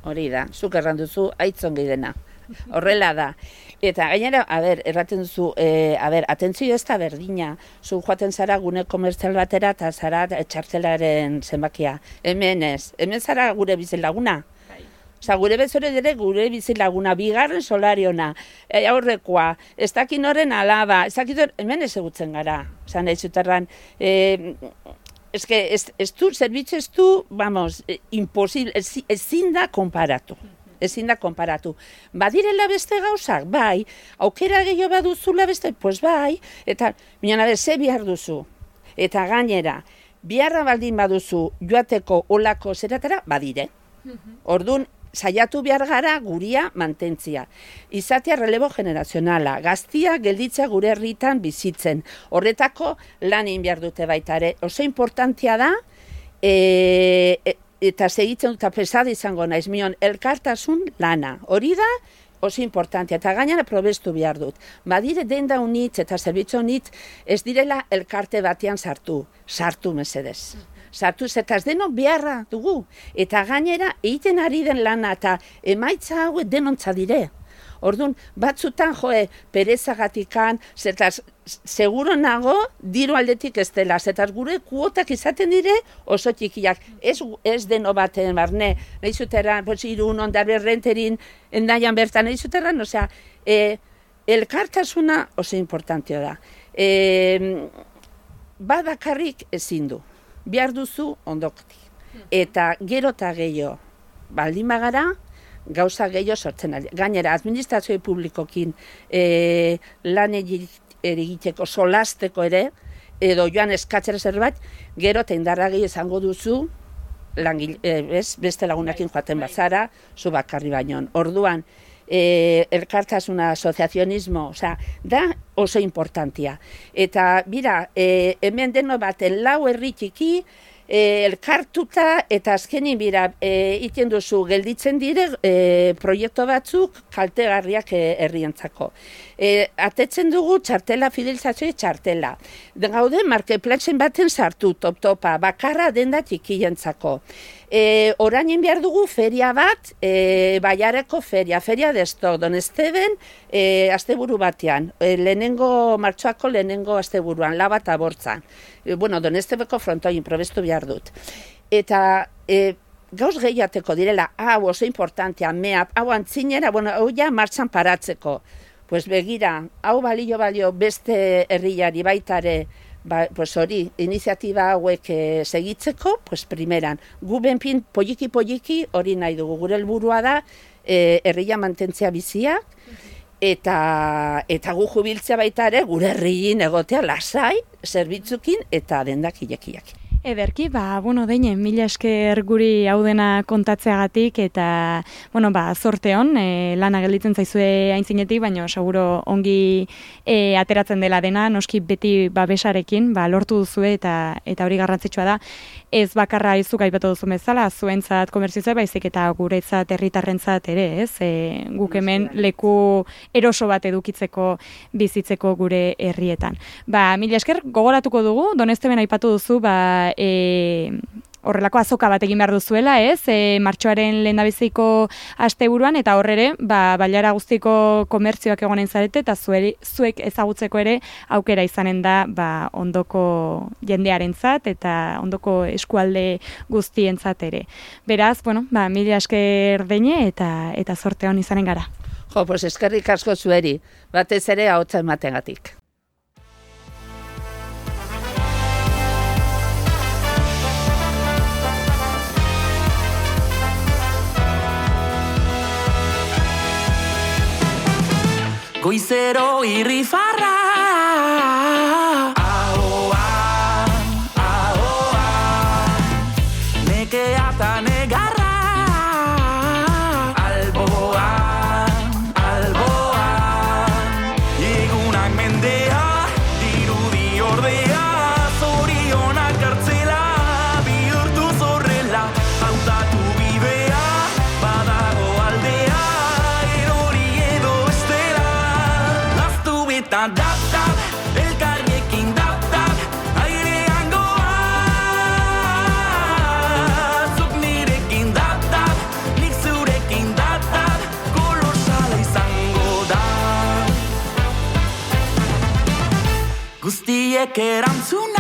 Hori da, zuk erranduzu, aitzon dena. Horrela da. Eta gainera, a ber, erraten duzu, e, a ber, atentzio ez da berdina, zu joaten zara gune komertzial batera eta zara txartelaren zenbakia. Hemen ez, hemen zara gure bizilaguna. Bai. Osa, gure bezore dire gure bizilaguna, bigarren solariona, e, aurrekoa, ez dakin horren alaba, ez dakin hemen ez egutzen gara. Osa, nahi zuterran, e, ez, ez, ez du, zerbitzu ez du, vamos, e, imposible, ezin da konparatu ezin da konparatu. Badirela beste gauzak, bai, aukera gehiago baduzula beste, pues bai, eta minan abe, ze bihar duzu. Eta gainera, biharra baldin baduzu joateko olako zeratera, badire. Mhm. Orduan, saiatu behar gara guria mantentzia. Izatea relebo generazionala, gaztia gelditza gure herritan bizitzen. Horretako lan egin behar dute baita ere. Oso importantia da, e, e, eta segitzen dut pesada izango naiz mion elkartasun lana. Hori da oso importantea eta gainera probestu behar dut. Badire denda unitz eta zerbitzu unitz ez direla elkarte batean sartu, sartu mesedez. Sartu eta ez denok beharra dugu. Eta gainera egiten ari den lana eta emaitza hau denontza dire. Orduan, batzutan joe perezagatikan, zertaz, seguro nago, diru aldetik ez dela, zertaz gure kuotak izaten dire oso txikiak. Ez, ez deno baten barne, nahi zuteran, pues, irun, ondar berrenterin, endaian bertan, nahi zuteran, osea, e, elkartasuna oso importantio da. E, badakarrik ezin du, behar duzu ondokti. Eta gero eta gehiago, baldin bagara, gauza gehiago sortzen ari. Gainera, administrazio publikokin e, lan egi- egiteko solasteko ere, edo joan eskatzera zerbait, gero eta indarra gehi izango duzu, langile, e, ez, beste lagunekin joaten bazara, zu bakarri baino. Orduan, e, elkartasuna, asoziazionismo, osea, da oso importantia. Eta, bira, e, hemen deno baten lau herri txiki, e, elkartuta eta azkenin bira e, duzu gelditzen dire e, proiektu batzuk kaltegarriak e, herrientzako. E, atetzen dugu txartela fidelizazio txartela. Den gaude marketplacen baten sartu top-topa, bakarra denda txikientzako. E, orain behar dugu feria bat, e, baiareko feria, feria desto, don Esteben, e, asteburu batean, e, lehenengo, martxoako lehenengo asteburuan, laba eta bortzan. E, bueno, don Estebeko frontoin, probestu behar dut. Eta e, gauz gehiateko direla, hau oso importantea, mea, hau antzinera, bueno, hau ja martxan paratzeko. Pues begira, hau balio balio beste herriari baitare, ba, pues hori, iniziatiba hauek e, segitzeko, pues primeran, gu benpin poliki poliki hori nahi dugu, gure helburua da, e, herria mantentzea biziak, eta, eta gu jubiltzea baita ere, gure herriin egotea lasai, zerbitzukin eta dendak ilekiak. Ederki, ba, bueno, deine, mila esker guri hau dena kontatzeagatik eta, bueno, ba, zorte hon, e, lana gelditzen zaizue aintzinetik, baina seguro ongi e, ateratzen dela dena, noski beti babesarekin, ba, lortu duzue eta eta hori garrantzitsua da. Ez bakarra izuk aipatu duzu bezala, zuentzat komertzioa baizik eta guretzat herritarrentzat ere, ez? E, guk hemen leku eroso bat edukitzeko bizitzeko gure herrietan. Ba, mila esker gogoratuko dugu, donestemen aipatu duzu, ba, e, horrelako azoka bat egin behar duzuela, ez? E, martxoaren lehendabiziko asteburuan eta horrere, ba, baiara guztiko komertzioak egonen zarete eta zueri, zuek ezagutzeko ere aukera izanen da ba, ondoko jendearentzat eta ondoko eskualde guztientzat ere. Beraz, bueno, ba, mila esker deine eta eta zorte hon izanen gara. Jo, pues eskerrik asko zueri, batez ere hau ematengatik. Goizero irrifarra Laztu eta data, elkarriekin data Airean goa Zuk nirekin data, nik zurekin data Kolosala izango da. Guztiek erantzuna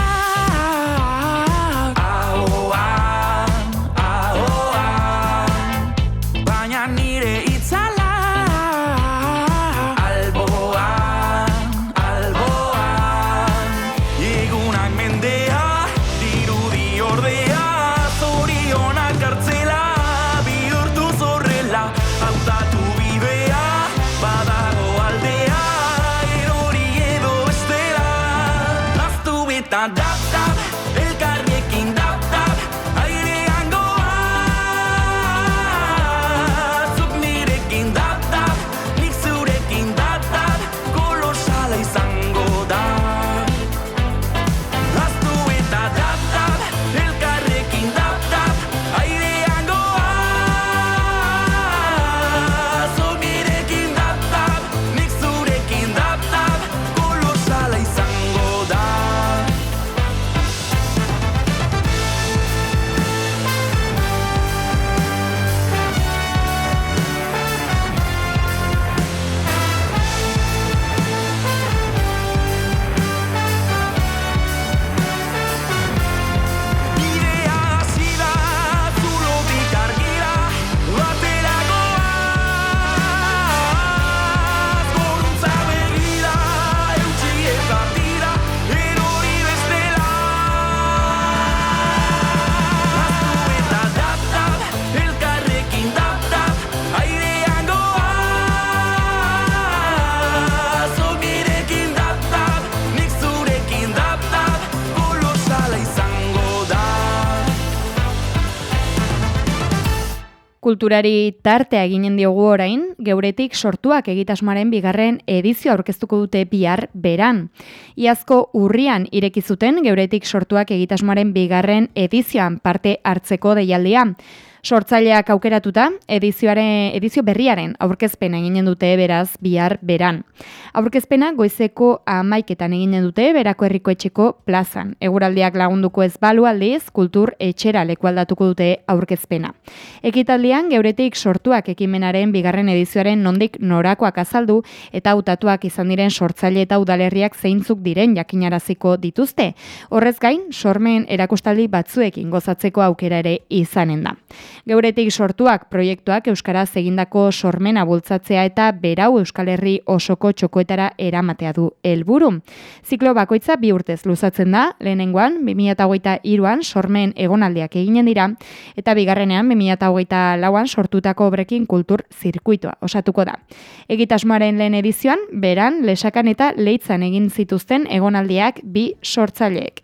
Kulturari tartea eginen diogu orain, geuretik sortuak egitasmoaren bigarren edizio aurkeztuko dute bihar beran. Iazko urrian ireki zuten geuretik sortuak egitasmoaren bigarren edizioan parte hartzeko deialdia. Sortzaileak aukeratuta, edizioaren, edizio berriaren aurkezpena eginen dute beraz bihar beran. Aurkezpena goizeko amaiketan eginen dute berako herriko etxeko plazan. Eguraldiak lagunduko ez balu aldiz, kultur etxera lekualdatuko dute aurkezpena. Ekitaldian, geuretik sortuak ekimenaren bigarren edizioaren nondik norakoak azaldu eta hautatuak izan diren sortzaile eta udalerriak zeintzuk diren jakinaraziko dituzte. Horrez gain, sormen erakustaldi batzuekin gozatzeko aukera ere izanen da. Geuretik sortuak proiektuak Euskaraz egindako sormena bultzatzea eta berau Euskal Herri osoko txokoetara eramatea du helburu. Ziklo bakoitza bi urtez luzatzen da, lehenengoan 2023an sormen egonaldiak eginen dira eta bigarrenean 2024an sortutako obrekin kultur zirkuitoa osatuko da. Egitasmoaren lehen edizioan, beran, lesakan eta leitzan egin zituzten egonaldiak bi sortzaileek.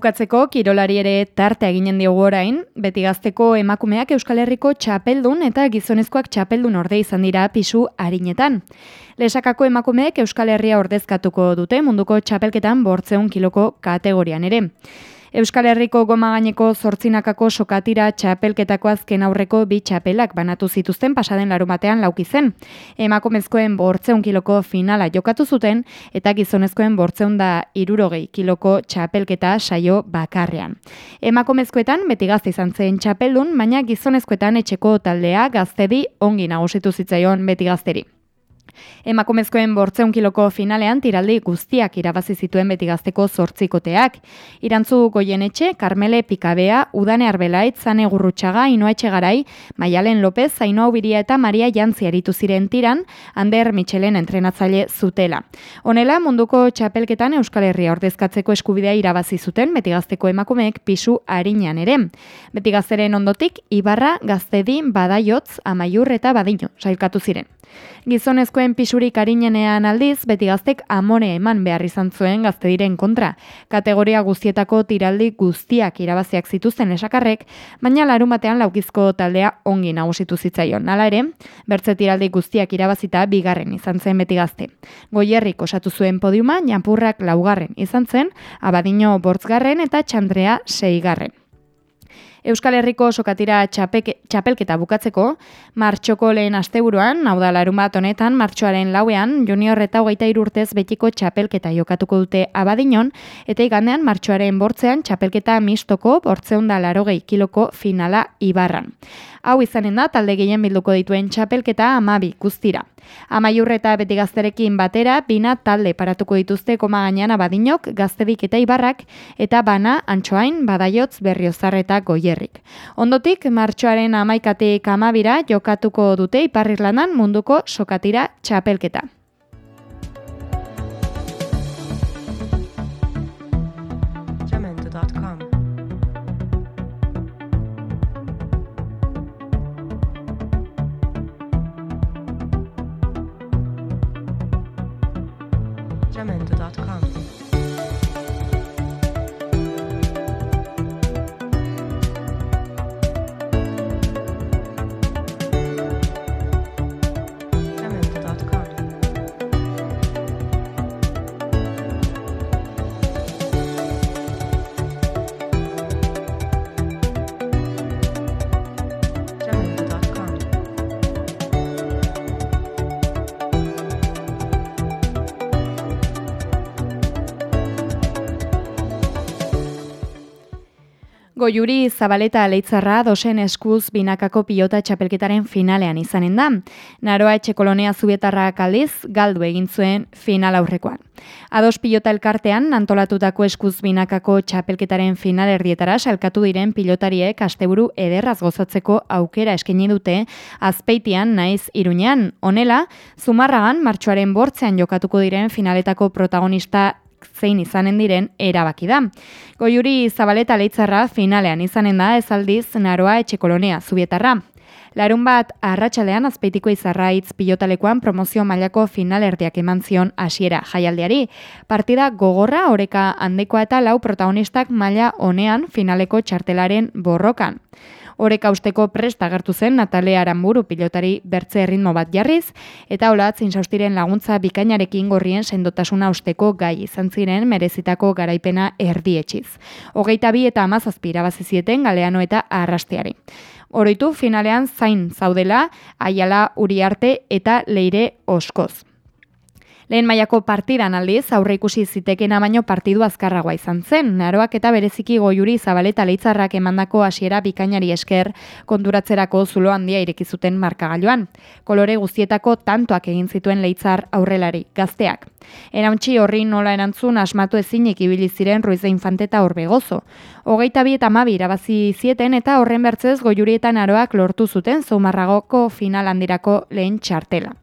Bukatzeko kirolari ere tarte eginen diogu orain, beti gazteko emakumeak Euskal Herriko txapeldun eta gizonezkoak txapeldun orde izan dira pisu harinetan. Lesakako emakumeek Euskal Herria ordezkatuko dute munduko txapelketan bortzeun kiloko kategorian ere. Euskal Herriko goma gaineko zortzinakako sokatira txapelketako azken aurreko bi txapelak banatu zituzten pasaden larumatean lauki zen. Emakumezkoen bortzeun kiloko finala jokatu zuten eta gizonezkoen bortzeun da irurogei kiloko txapelketa saio bakarrean. Emakumezkoetan beti gazte izan zen txapeldun, baina gizonezkoetan etxeko taldea gaztedi ongi nagusitu zitzaion beti gazteri. Emakumezkoen bortzeun finalean tiraldi guztiak irabazi zituen beti gazteko zortzikoteak. Irantzu goienetxe, Carmele Pikabea, Udane Arbelait, Zane Gurrutxaga, Inoa Etxegarai, Maialen López, Zainoa Ubiria eta Maria Jantzi aritu ziren tiran, Ander Michelen entrenatzaile zutela. Honela, munduko txapelketan Euskal Herria ordezkatzeko eskubidea irabazi zuten beti gazteko emakumeek pisu harinean ere. Beti gazteren ondotik, Ibarra, Gaztedin, Badaiotz, Amaiur eta Badino sailkatu ziren. Gizonezkoen pisurik harinenean aldiz, beti gaztek amore eman behar izan zuen gazte diren kontra. Kategoria guztietako tiraldi guztiak irabaziak zituzten esakarrek, baina larun batean laukizko taldea ongi nagusitu zitzaion. Hala ere, bertze tiraldi guztiak irabazita bigarren izan zen beti gazte. Goierrik osatu zuen podiuma, Janpurrak laugarren izan zen, Abadino bortzgarren eta Txandrea seigarren. Euskal Herriko sokatira txapeke, txapelketa bukatzeko, martxoko lehen asteburuan, hau da larun bat honetan, martxoaren lauean, junior eta hogeita irurtez betiko txapelketa jokatuko dute abadinon, eta igandean martxoaren bortzean txapelketa mistoko bortzeun da larogei kiloko finala ibarran. Hau izanen da, talde gehien bilduko dituen txapelketa amabi guztira. Amaiur eta beti gazterekin batera, bina talde paratuko dituzte koma gainean abadinok, gaztedik eta ibarrak, eta bana, antxoain, badaiotz, berriozar eta goierrik. Ondotik, martxoaren amaikatik amabira, jokatuko dute iparrirlandan munduko sokatira txapelketa. Goiuri Zabaleta Leitzarra dosen eskuz binakako pilota txapelketaren finalean izanen da. Naroa etxekolonia zubietarrak aldiz galdu egin zuen final aurrekoan. Ados pilota elkartean antolatutako eskuz binakako txapelketaren final erdietara salkatu diren pilotariek asteburu ederraz gozatzeko aukera eskaini dute azpeitian naiz iruñean. Honela, Zumarragan martxoaren bortzean jokatuko diren finaletako protagonista zein izanen diren erabaki da. Goiuri Zabaleta Leitzarra finalean izanen da ez aldiz Naroa Etxekolonia Zubietarra. Larun bat arratsalean azpeitiko izarraitz pilotalekuan promozio mailako finalerdiak eman zion hasiera jaialdiari. Partida gogorra oreka handekoa eta lau protagonistak maila honean finaleko txartelaren borrokan. Horeka usteko prest agertu zen Natale Aranburu pilotari bertze erritmo bat jarriz, eta olatz insaustiren laguntza bikainarekin gorrien sendotasuna usteko gai izan ziren merezitako garaipena erdietxiz. Hogeita bi eta amazazpi irabazi zieten galeano eta arrasteari. Oroitu finalean zain zaudela, aiala uriarte eta leire oskoz. Lehen mailako partidan aldiz, aurre ikusi zitekena baino partidu azkarragoa izan zen. Naroak eta bereziki goiuri zabaleta leitzarrak emandako hasiera bikainari esker konturatzerako zulo handia ireki zuten markagailuan. Kolore guztietako tantoak egin zituen leitzar aurrelari, gazteak. Erauntxi horri nola erantzun asmatu ezinik ibili ziren Ruiz de Infante eta Orbegozo. Hogeita bi eta mabi irabazi zieten eta horren bertzez goiurietan aroak lortu zuten zaumarragoko final handirako lehen txartela.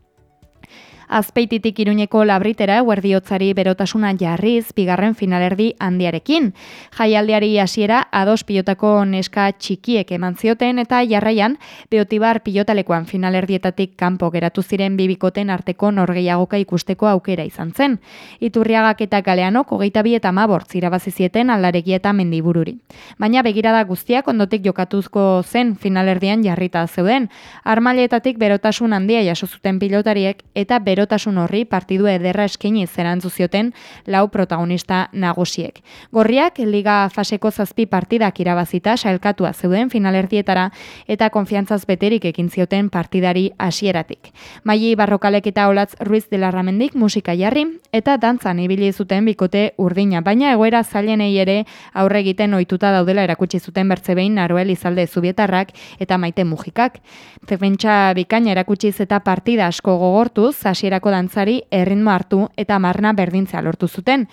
Azpeititik iruñeko labritera guerdiotzari berotasuna jarriz bigarren finalerdi handiarekin. Jaialdiari hasiera ados pilotako neska txikiek eman zioten eta jarraian beotibar pilotalekoan finalerdietatik kanpo geratu ziren bibikoten arteko norgeiagoka ikusteko aukera izan zen. Iturriagak eta galeanok hogeita bi eta mabortz irabazi zieten aldaregia eta mendibururi. Baina begirada guztiak ondotik jokatuzko zen finalerdian jarrita zeuden. Armailetatik berotasun handia jaso zuten pilotariek eta berotasun horri partidu ederra eskaini zerantzu zioten lau protagonista nagusiek. Gorriak liga faseko zazpi partidak irabazita sailkatua zeuden finalerdietara eta konfiantzaz beterik ekin zioten partidari hasieratik. Maili Barrokalek eta Olatz Ruiz de Larramendik musika jarri eta dantzan ibili zuten bikote urdina, baina egoera zailenei ere aurre egiten ohituta daudela erakutsi zuten bertzebein Naroel Izalde Zubietarrak eta Maite Mujikak. Defentsa bikaina erakutsiz eta partida asko gogortuz, hasiera hasierako dantzari erritmo hartu eta marna berdintzea lortu zuten.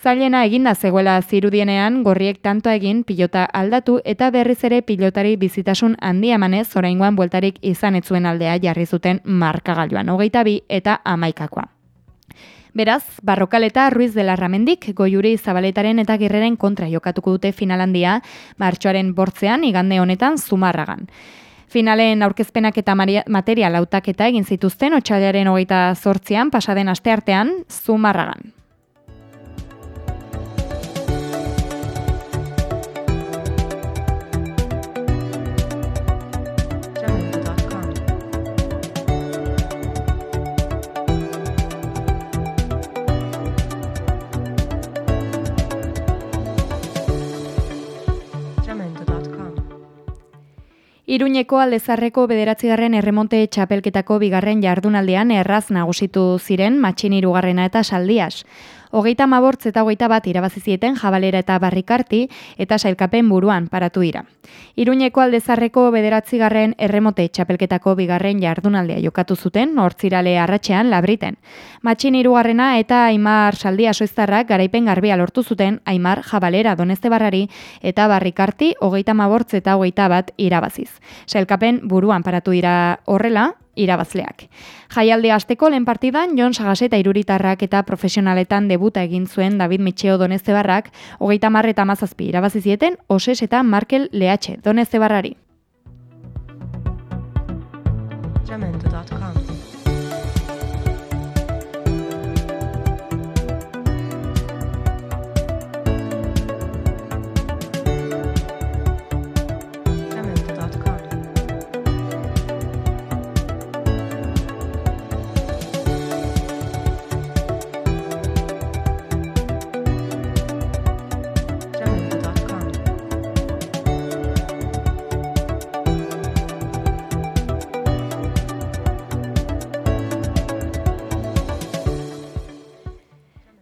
Zailena eginda zegoela zirudienean gorriek tanto egin pilota aldatu eta berriz ere pilotari bizitasun handia emanez oraingoan bueltarik izan etzuen aldea jarri zuten markagailuan hogeita bi eta amaikakoa. Beraz, Barrokaleta Ruiz de Larramendik goiuri zabaletaren eta girreren kontra jokatuko dute finalandia martxoaren bortzean igande honetan zumarragan. Finalen aurkezpenak eta material hautaketa egin zituzten hogeita zortzian pasaden asteartean zumarragan. Iruñeko aldezarreko bederatzigarren erremonte txapelketako bigarren jardunaldean erraz nagusitu ziren matxin irugarrena eta saldias. Hogeita mabortz eta hogeita bat irabazi zieten jabalera eta barrikarti eta sailkapen buruan paratu dira. Iruñeko aldezarreko bederatzigarren erremote txapelketako bigarren jardunaldea jokatu zuten, hortzirale arratxean labriten. Matxin irugarrena eta Aimar saldia soiztarrak garaipen garbia lortu zuten Aimar jabalera doneste barrari eta barrikarti hogeita mabortz eta hogeita bat irabaziz. Sailkapen buruan paratu dira horrela, irabazleak. Jaialde asteko lehen partidan Jon Sagase eta Iruritarrak eta profesionaletan debuta egin zuen David Mitxeo hogeita mar eta mazazpi irabazi zieten Oses eta Markel Lehatxe Donestebarrari. Jamendo.com. Jamendo.com.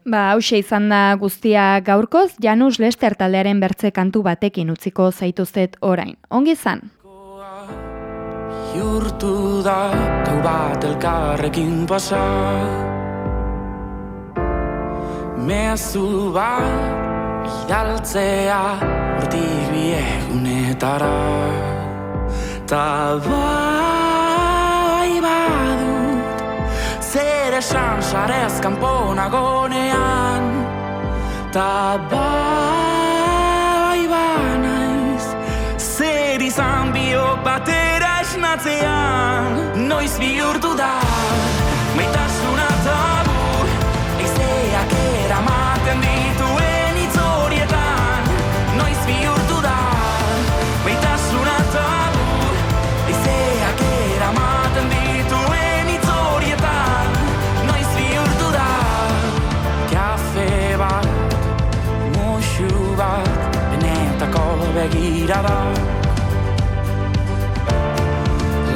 Ba, hause izan da guztia gaurkoz, Janus Lester taldearen bertze kantu batekin utziko zaituzet orain. Ongi izan? Bihurtu da gau bat elkarrekin pasa Mezu bat idaltzea hortik biegunetara Ta bai esan sarez kanpo nagonean Ta bai banaiz. Zer izan biok batera esnatzean. Noiz bihurtu da Maitasuna tabur Eizeak eramaten dituen begirada.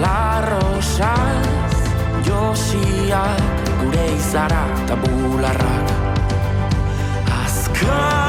Larrosaz josiak gure izara eta bularrak. Azkar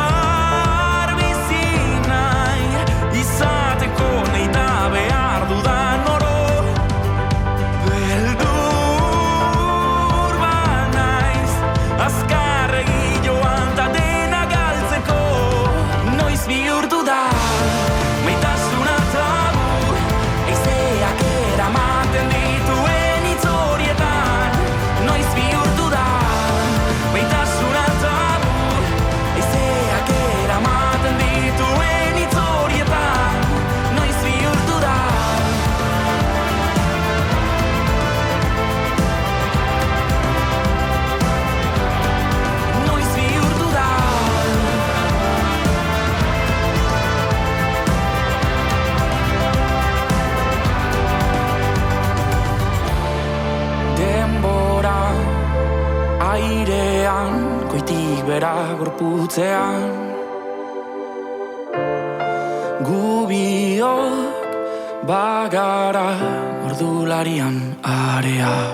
gorputzean Gubiok bagara ordularian area